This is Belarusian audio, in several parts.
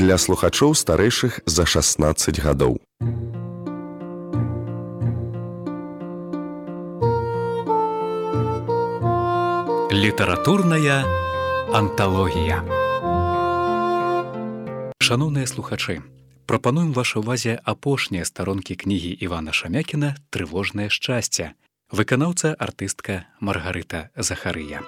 для слухачоў старэйшых за 16 гадоў. Літаратурная анталогія. Шаноўныя слухачы, прапануем вашай увазе апошнія старонкі кнігі Івана Шамякіна трывожнае шчасце. Выканаўца артыстка Маргарыта Захарыя.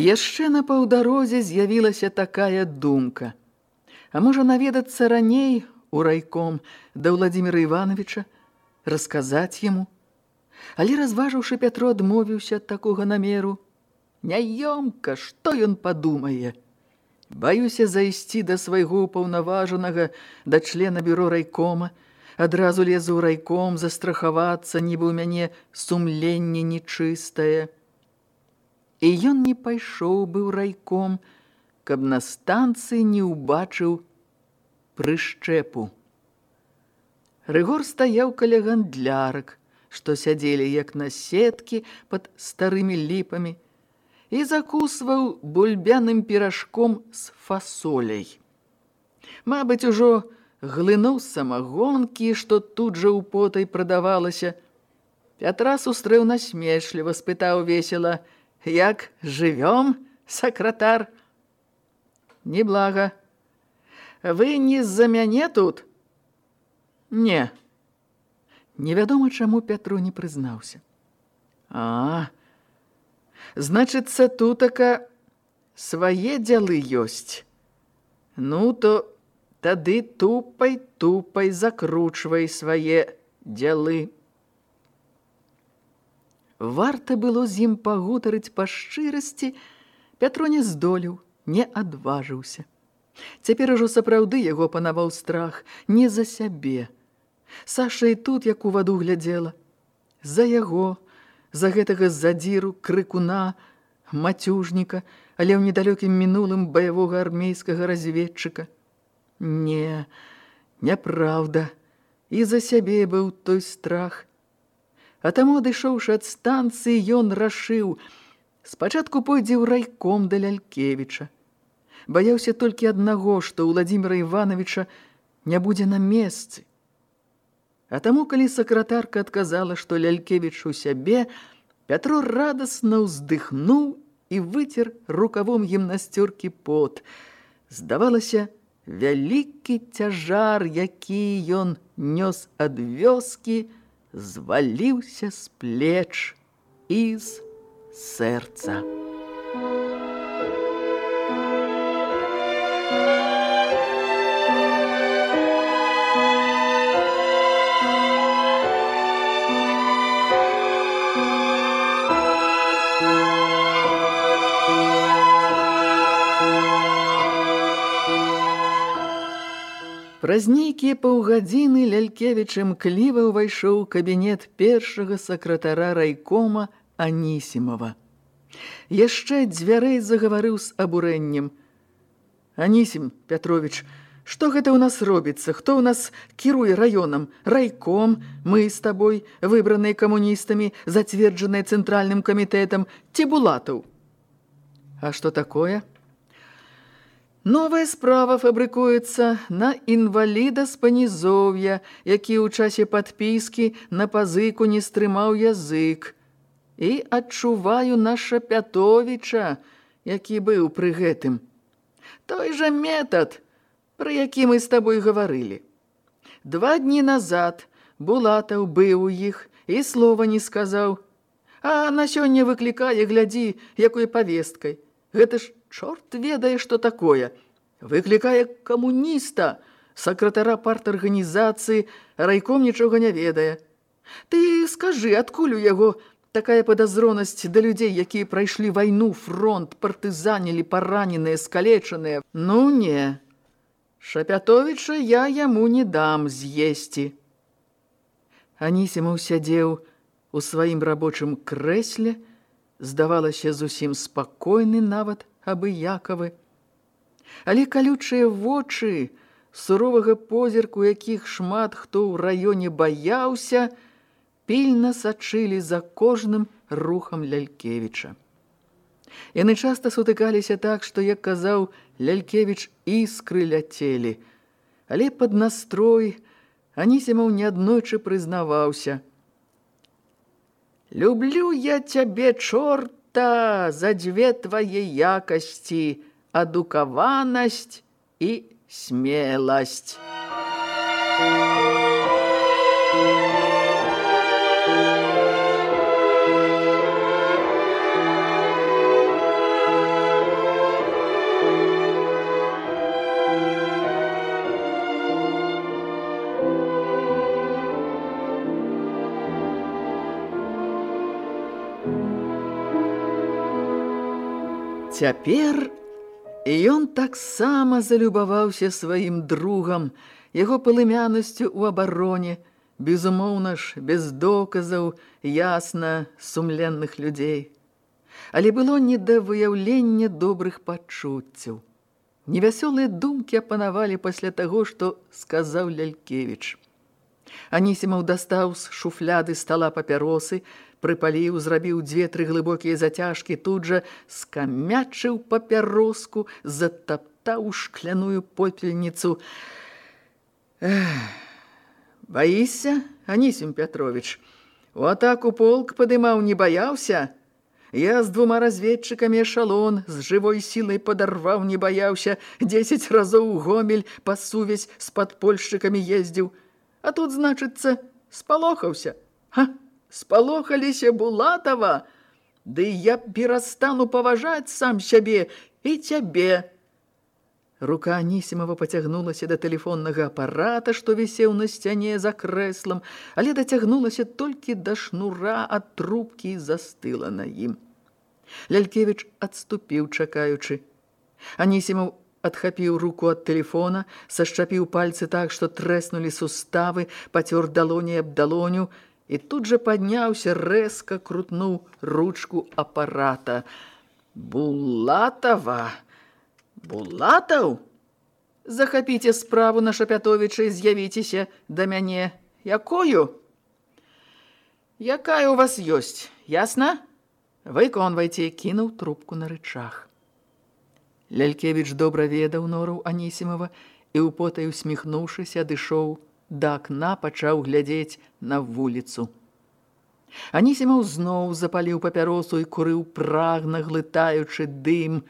Яшчэ на паўдарозе з'явілася такая думка. А можа наведацца раней у райком да Владзіміра Івановича, расказаць яму. Але разважыўшы Пятро адмовіўся ад такога намеру. Няёмка, што ён падумае? Баюся зайсці да свайго паўнаважанага, да члена бюро райкома, адразу лезу ў райком застрахавацца, нібы ў мяне сумленне нечыстае. І ён не пайшоў быў райком, каб на станцыі не ўбачыў прышчэпу. Рыгор стаяў каля гандлярак, што сядзелі як на сеткі пад старымі ліпамі, і закусваў бульбяным піражком з фасоляй. Мабыць, ужо глынуў самагонкі, што тут жа ў потай прадавалася. Пятра сустрэў насмешліва, спытаў весела – Як жывём, сакратар? Неблага. Вы не з-за мяне тут? Не. Невядома, чаму Пятру не прызнаўся. А, значыцца, тутака свае дзялы ёсць. Ну, то тады тупай-тупай закручвай свае дзялы. Варта было з ім пагутарыць па шчырасці, Пятро не здолеў, не адважыўся. Цяпер ужо сапраўды яго панаваў страх не за сябе. Саша і тут, як у ваду глядзела, за яго, за гэтага задзіру, крыкуна, мацюжніка, але ў недалёкім мінулым баявога армейскага разведчыка. Не, няправда, і за сябе быў той страх, А таму, адышоўшы ад станцыі, ён рашыў, спачатку пойдзе ў райком да Лялькевіча. Баяўся толькі аднаго, што ў Владзіміра Івановича не будзе на месцы. А таму, калі сакратарка адказала, што Лялькевіч у сябе, Пятро радасна ўздыхнуў і выцер рукавом гімнасцёркі пот. Здавалася, вялікі цяжар, які ён нёс ад вёскі, зваліўся з плеч і з сэрца. Праз нейкія паўгадзіны Лялькевіч імкліва ўвайшоў у кабінет першага сакратара райкома Анісімова. Яшчэ дзвярэй загаварыў з абурэннем. Анісім Пятровіч, што гэта ў нас робіцца? Хто ў нас кіруе раёнам? Райком, мы з табой, выбраныя камуністамі, зацверджаныя цэнтральным камітэтам, ці булатаў? А што такое? Новая справа фабрыкуецца на інваліда з панізоўя, які ў часе падпіскі на пазыку не стрымаў язык. І адчуваю наша Пятовіча, які быў пры гэтым. Той жа метад, пра які мы з табой гаварылі. Два дні назад Булатаў быў у іх і слова не сказаў. А на сёння выклікае, глядзі, якой павесткай. Гэта ж чорт ведае, што такое. Выклікае камуніста, сакратара парт-арганізацыі, райком нічога не ведае. Ты скажы, адкуль у яго Такая падазронасць да людзей, якія прайшлі вайну, фронт, партызанілі, параненыя, скалечаныя. Ну не, Шапятовіча я яму не дам з'есці. Анісімаў сядзеў у сваім рабочым крэсле, здавалася зусім спакойны нават абыякавы. Але калючыя вочы, суровага позірку, якіх шмат хто ў раёне баяўся, пільна сачылі за кожным рухам Лялькевіча. Яны часта сутыкаліся так, што, як казаў Лялькевіч, іскры ляцелі. Але пад настрой Анісімаў неаднойчы прызнаваўся. «Люблю я цябе, чорта, за дзве твае якасці, адукаванасць і смеласць». Цяпер ён таксама залюбаваўся сваім другам, яго палымянасцю ў абароне, безумоўна ж, без доказаў, ясна, сумленных людзей. Але было не да выяўлення добрых пачуццяў. Невясёлыя думкі апанавалі пасля таго, што сказаў Лялькевіч. Анісімаў дастаў з шуфляды стала папяросы, прыпаліў, зрабіў дзве-тры глыбокія зацяжкі, тут жа скамячыў папяроску, затаптаў шкляную попельніцу. Баіся, Анісім Пятрович, у атаку полк падымаў, не баяўся? Я з двума разведчыкамі эшалон з жывой сілай падарваў, не баяўся, дзесяць разоў гомель па сувязь з падпольшчыкамі ездзіў. А тут, значыцца, спалохаўся. Ха! Спалохаліся Булатова, ды я перастану паважаць сам сябе і цябе. Рука Анісімова пацягнулася да тэлефоннага апарата, што вісеў на сцяне за крэслам, але дацягнулася толькі да шнура ад трубкі і застыла на ім. Лялькевіч адступіў, чакаючы. Анісімаў адхапіў руку ад тэлефона, сашчапіў пальцы так, што трэснулі суставы, пацёр далоні аб далоню, і тут жа падняўся, рэзка крутнуў ручку апарата. Булатава! Булатаў! Захапіце справу на Шапятовіча і з'явіцеся да мяне. Якою? Якая у вас ёсць, ясна? Выконвайце, кінуў трубку на рычаг. Лялькевіч добра ведаў нору Анісімова і, употай усміхнуўшыся, адышоў да акна пачаў глядзець на вуліцу. Анісімаў зноў запаліў папяросу і курыў прагна, глытаючы дым.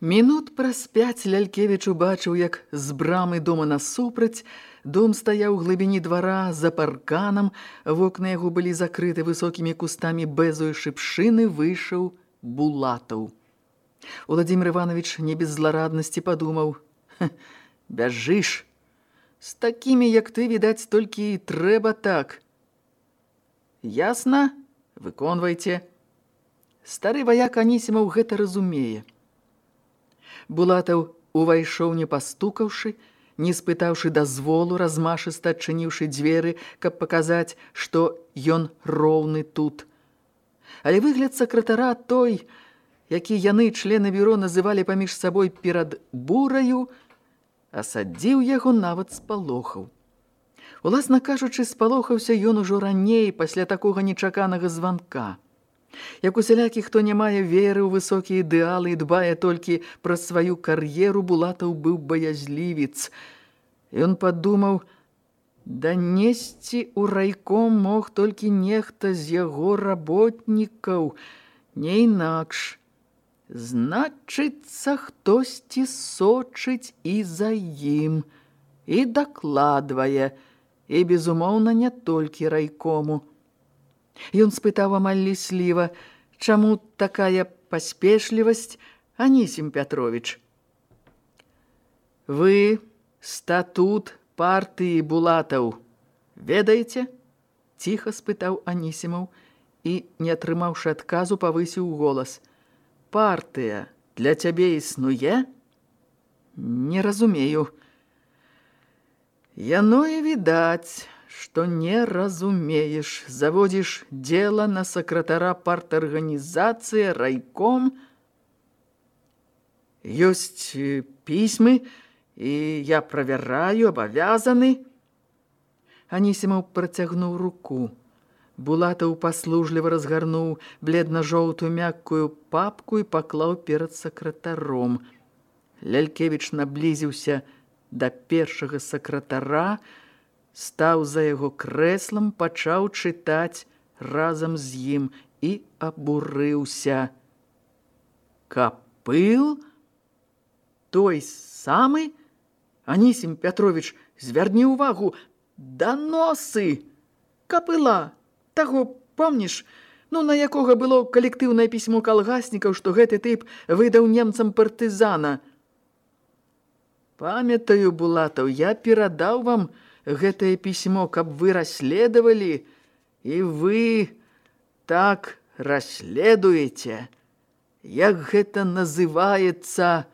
Мінут праз пяць Лялькевіч убачыў, як з брамы дома насупраць, дом стаяў у глыбіні двара за парканам, вокны яго былі закрыты высокімі кустамі бэзуй шыпшыны, выйшаў Булатаў. Уладзімир Іванович не без злараднасці падумаў: «Бяжыш!» З такімі, як ты, відаць, толькі і трэба так. Ясна? Выконвайце. Стары ваяк Анісімаў гэта разумее. Булатаў увайшоў не пастукаўшы, не спытаўшы дазволу, размашыста адчыніўшы дзверы, каб паказаць, што ён роўны тут. Але выгляд сакратара той, які яны, члены бюро, называлі паміж сабой перад бураю, асадзіў яго нават спалохаў. Уласна кажучы, спалохаўся ён ужо раней пасля такога нечаканага званка. Як усялякі, хто не мае веры ў высокія ідэалы і дбае толькі пра сваю кар'еру, Булатаў быў баязлівец. Ён падумаў, данесці ў райком мог толькі нехта з яго работнікаў, не інакш. Значыцца, хтосьці сочыць і за ім, і дакладвае, і, безумоўна, не толькі райкому. Ён спытаў амаль лісліва, чаму такая паспешлівасць, Анісім Пятровіч. Вы статут партыі Булатаў ведаеце? Ціха спытаў Анісімаў і, не атрымаўшы адказу, павысіў голас. «Партыя для цябе існуе?» «Не разумею». «Яно і відаць, што не разумееш. Заводзіш дзела на сакратара парт-арганізацыі, райком. Ёсць пісьмы, і я правяраю, абавязаны». Анісімаў працягнуў руку. Булатаў паслужліва разгарнуў бледна-жоўтую мяккую папку і паклаў перад сакратаром. Лялькевіч наблізіўся да першага сакратара, стаў за яго крэслам, пачаў чытаць разам з ім і абурыўся. Капыл? Той самы? Анісім Пятровіч, звярні ўвагу, даносы! Капыла! Таго, помніш, ну, на якога было калектыўнае пісьмо калгаснікаў, што гэты тып выдаў немцам партызана. Памятаю, Булатаў, я перадаў вам гэтае пісьмо, каб вы расследавалі, і вы так расследуеце, як гэта называецца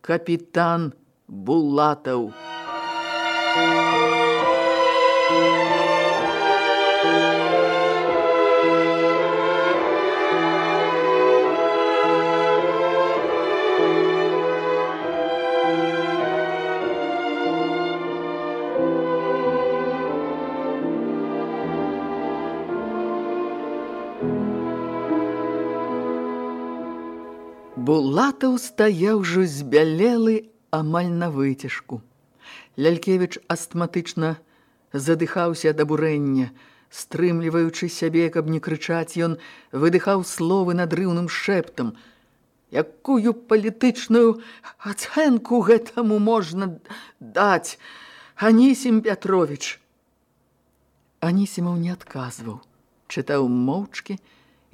капітан Булатаў. Булатаў стаяў ужо збялелы амаль на выцяжку. Лялькевіч астматычна задыхаўся ад абурэння. Стрымліваючы сябе, каб не крычаць, ён выдыхаў словы надрыўным шэптам. Якую палітычную ацэнку гэтаму можна даць, Анісім Пятровіч? Анісімаў не адказваў, чытаў моўчкі,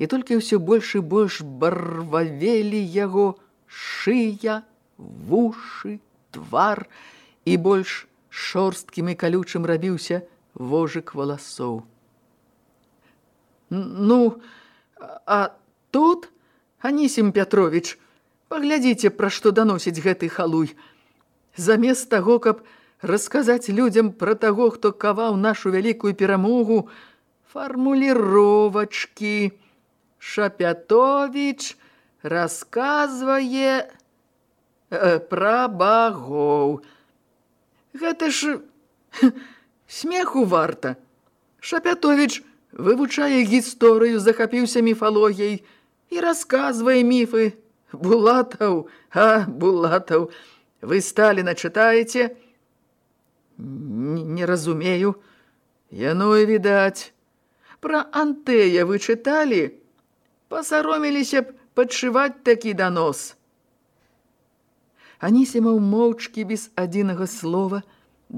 і толькі ўсё больш і больш барвавелі яго шыя, вушы, твар і больш шорсткім і калючым рабіўся вожык валасоў. Ну, а тут, Анісім Пятровіч, паглядзіце, пра што даносіць гэты халуй. Замест таго, каб расказаць людзям пра таго, хто каваў нашу вялікую перамогу, фармуліровачкі, Шапятович расказвае э, пра багоў. Гэта ж смеху варта. Шапятович вывучае гісторыю, захапіўся міфалогіяй і расказвае міфы. Булатаў, а, Булатаў, вы Сталіна чытаеце? Не разумею. Яно і відаць. Пра Антэя вы чыталі? Пасароміліся б падшываць такі данос. Анісімаў моўчкі без адзінага слова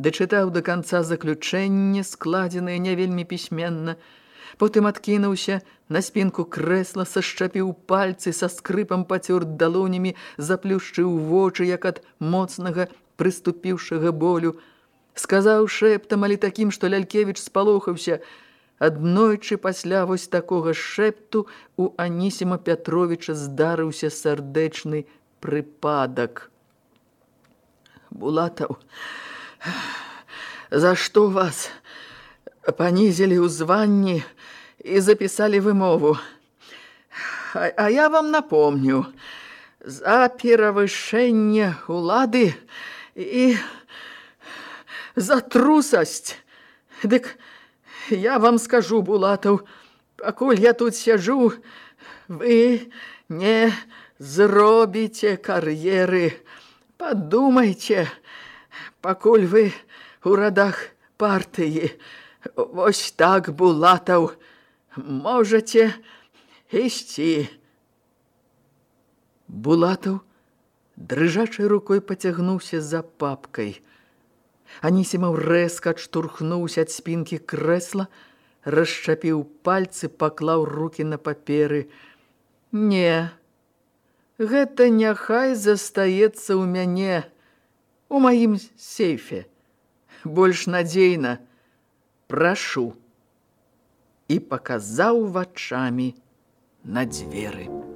дачытаў да канца заключэнне, складзенае не вельмі пісьменна, потым адкінуўся на спінку крэсла, сашчапіў пальцы са скрыпам пацёр далонямі, заплюшчыў вочы, як ад моцнага прыступіўшага болю, сказаў шэптам, але такім, што Лялькевіч спалохаўся – Аднойчы пасля вось такога шэпту у Анісіма Пятровіча здарыўся сардэчны прыпадак. Булатаў, за што вас панізілі ў званні і запісалі вымову? А, а я вам напомню, за перавышэнне улады і за трусасць, дык я вам скажу, Булатаў, пакуль я тут сяжу, вы не зробіце кар'еры. Падумайце, пакуль вы у радах партыі. Вось так, Булатаў, можаце ісці. Булатаў дрыжачай рукой пацягнуўся за папкай. Анісімаў рэзка адштурхнуўся ад спінкі крэсла, расчапіў пальцы, паклаў рукі на паперы. Не, гэта няхай застаецца ў мяне, у маім сейфе. Больш надзейна, прашу. і паказаў вачамі на дзверы.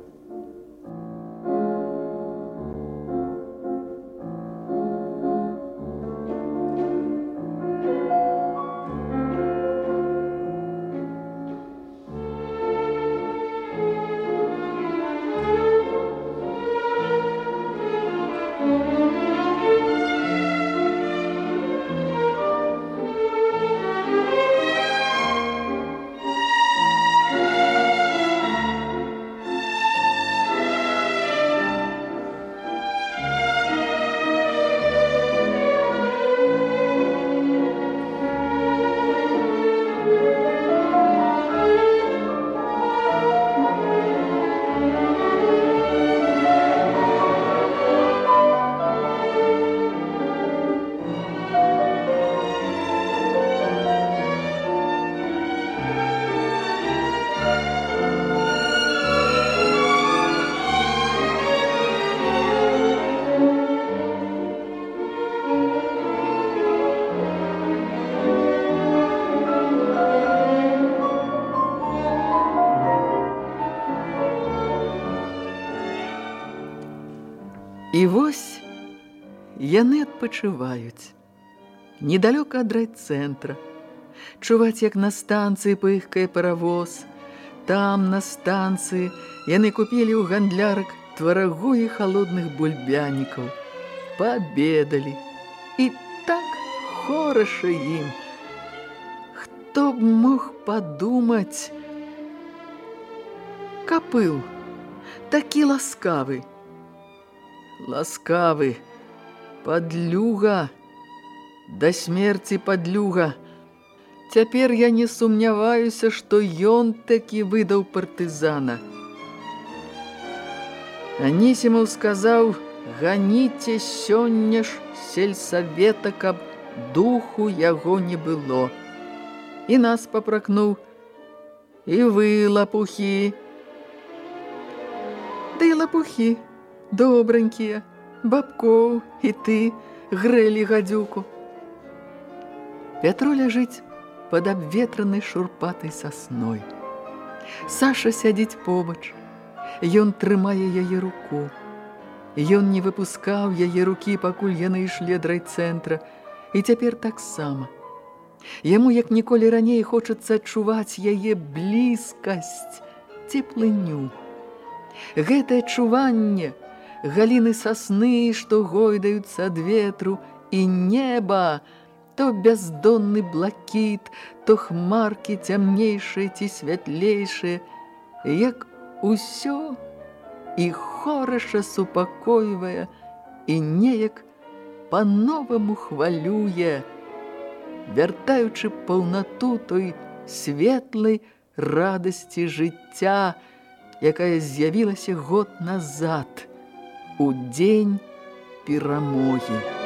Адпачываюць. Недалёка ад райцэнтра. Чуваць, як на станцыі пыхкае паравоз. Там, на станцыі, яны купілі ў гандлярак тварагу і халодных бульбянікаў. Пабедалі. І так хораша ім. Хто б мог падумаць? Капыл, такі ласкавы, ласкавы, падлюга, да смерці падлюга. Цяпер я не сумняваюся, што ён такі выдаў партызана. Анісімаў сказаў: ганіце сёння ж сельсавета, каб духу яго не было. І нас папракнуў: і вы лапухі. Ды лапухі добранькія, бабкоў і ты грэлі гадзюку. Пятро ляжыць пад абветранай шурпатай сасной. Саша сядзіць побач. Ён трымае яе руку. Ён не выпускаў яе рукі, пакуль яны ішлі ад райцэнтра, і цяпер таксама. Яму, як ніколі раней, хочацца адчуваць яе блізкасць, цеплыню. Гэтае чуванне – галіны сасны, што гойдаюцца ад ветру, і неба, то бяздонны блакіт, то хмаркі цямнейшыя ці святлейшыя, як усё і хораша супакойвае і неяк па-новаму хвалюе, вяртаючы паўнату той светлай радасці жыцця, якая з'явілася год назад – у дзень перамогі.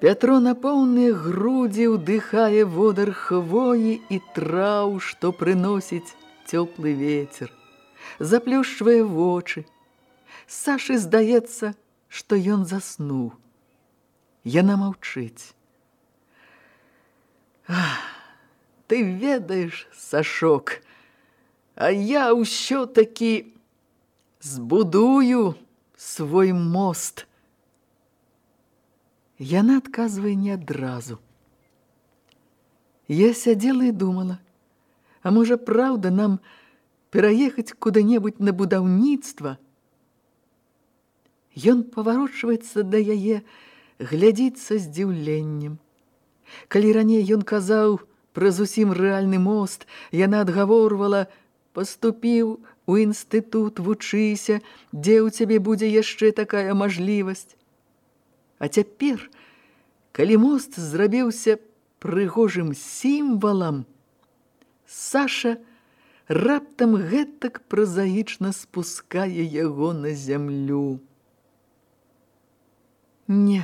Пятро на поўныя грудзі ўдыхае водар хвоі і траў, што прыносіць цёплы ветер. Заплюшчвае вочы. Сашы здаецца, што ён заснуў. Яна маўчыць. Ах, ты ведаеш, Сашок, а я ўсё-такі збудую свой мост – Яна адказвае не адразу. Я сядзела і думала, а можа, праўда, нам пераехаць куды-небудзь на будаўніцтва? Ён паварочваецца да яе, глядзіць са здзіўленнем. Калі раней ён казаў пра зусім рэальны мост, яна адгаворвала, паступіў у інстытут, вучыся, дзе ў цябе будзе яшчэ такая мажлівасць. А цяпер, калі мост зрабіўся прыгожым сімвалам, Саша раптам гэтак празаічна спускае яго на зямлю. Не,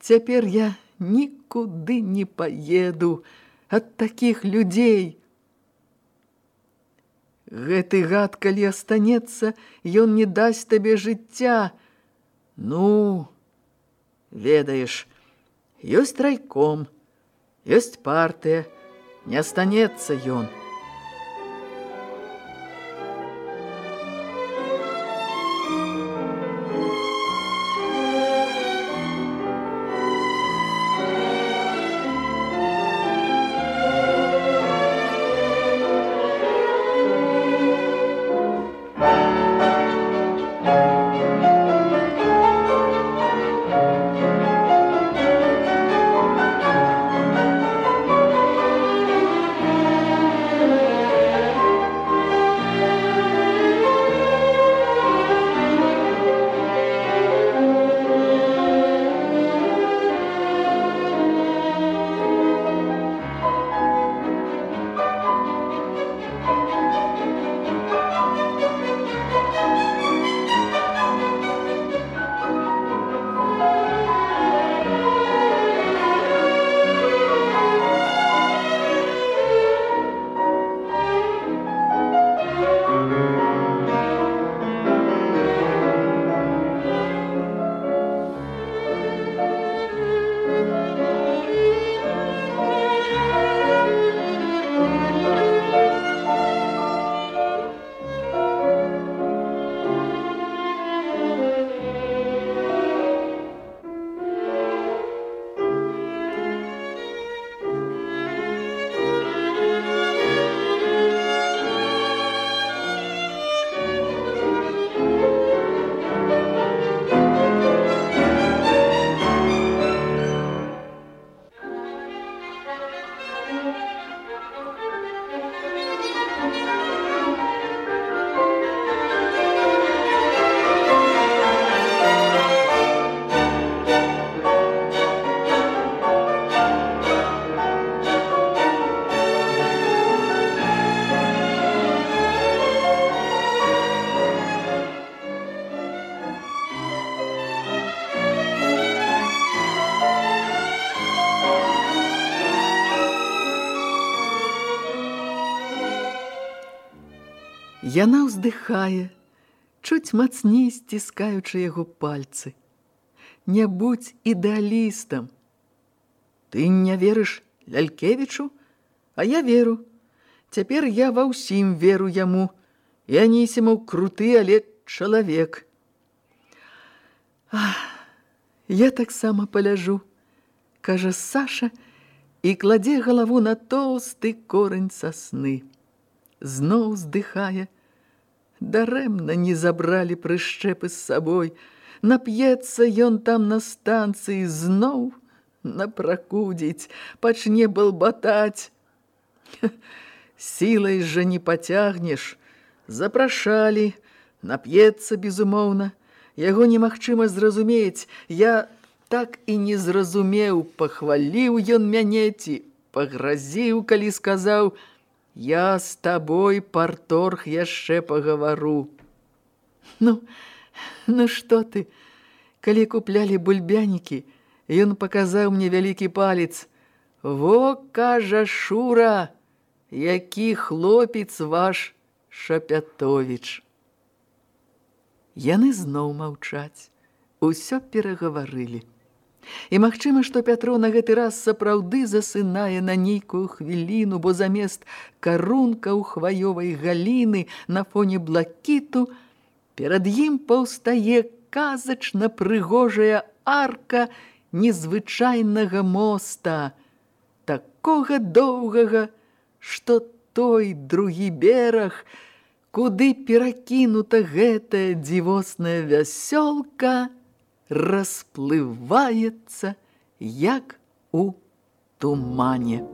цяпер я нікуды не паеду ад такіх людзей. Гэты гад, калі астанецца, ён не дасць табе жыцця. Ну, ведаеш, ёсць райком, ёсць партыя, не астанецца ён. Яна ўздыхае, чуць мацней сціскаючы яго пальцы. Не будь ідэалістам. Ты не верыш Лялькевічу, а я веру. Цяпер я ва ўсім веру яму. Я нісімаў круты, але чалавек. Ах, я таксама паляжу, кажа Саша і кладзе галаву на тоўсты корань сасны. Зноў здыхае, дарэмна не забралі прышчэпы з сабой. Нап'ецца ён там на станцыі зноў напракудзіць, пачне балбатаць. Сілай жа не пацягнеш. Запрашалі, нап'ецца безумоўна. Яго немагчыма зразумець. Я так і не зразумеў, пахваліў ён мяне ці пагразіў, калі сказаў: Я з табой парторг яшчэ пагавару. Ну, ну што ты, калі куплялі бульбянікі, Ён паказаў мне вялікі палец. Во, кажа Шура, які хлопец ваш Шапятовіч. Яны зноў маўчаць, усё перагаварылі. І магчыма, што Пятро на гэты раз сапраўды засынае на нейкую хвіліну, бо замест карунка ў хваёвай галіны на фоне блакіту перад ім паўстае казачна прыгожая арка незвычайнага моста – такога доўгага, што той другі бераг, куды перакінута гэтая дзівосная вясёлка, расплываецца, як у тумане.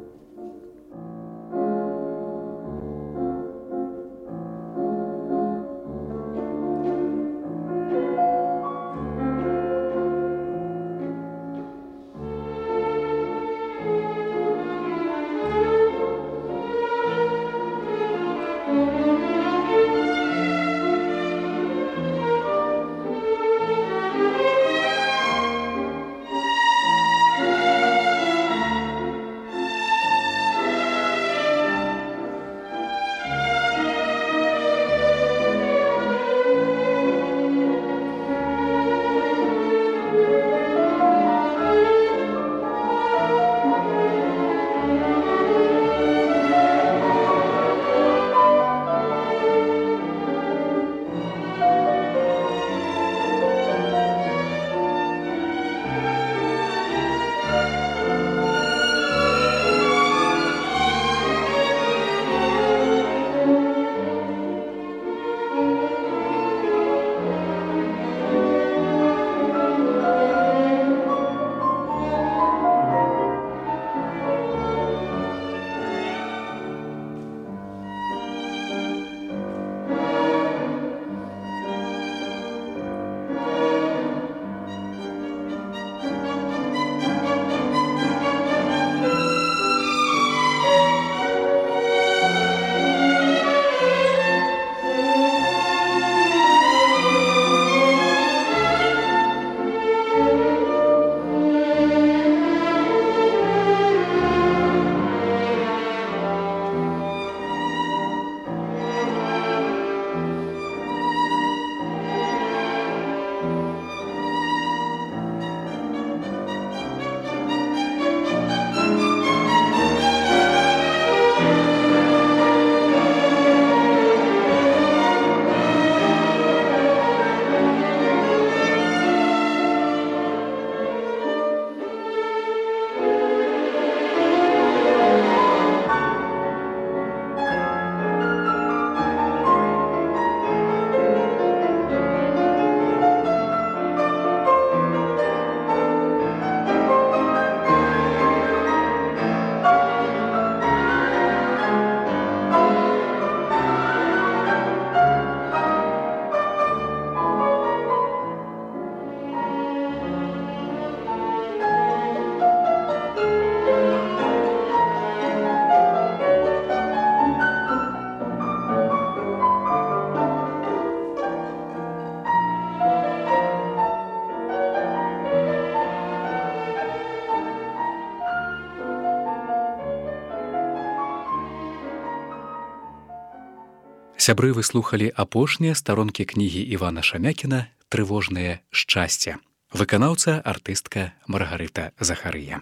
Сябры выслухалі апошнія старонкі кнігі Івана Шамякіна трывожнае шчасце. Выканаўца артыстка Маргарыта Захарыя.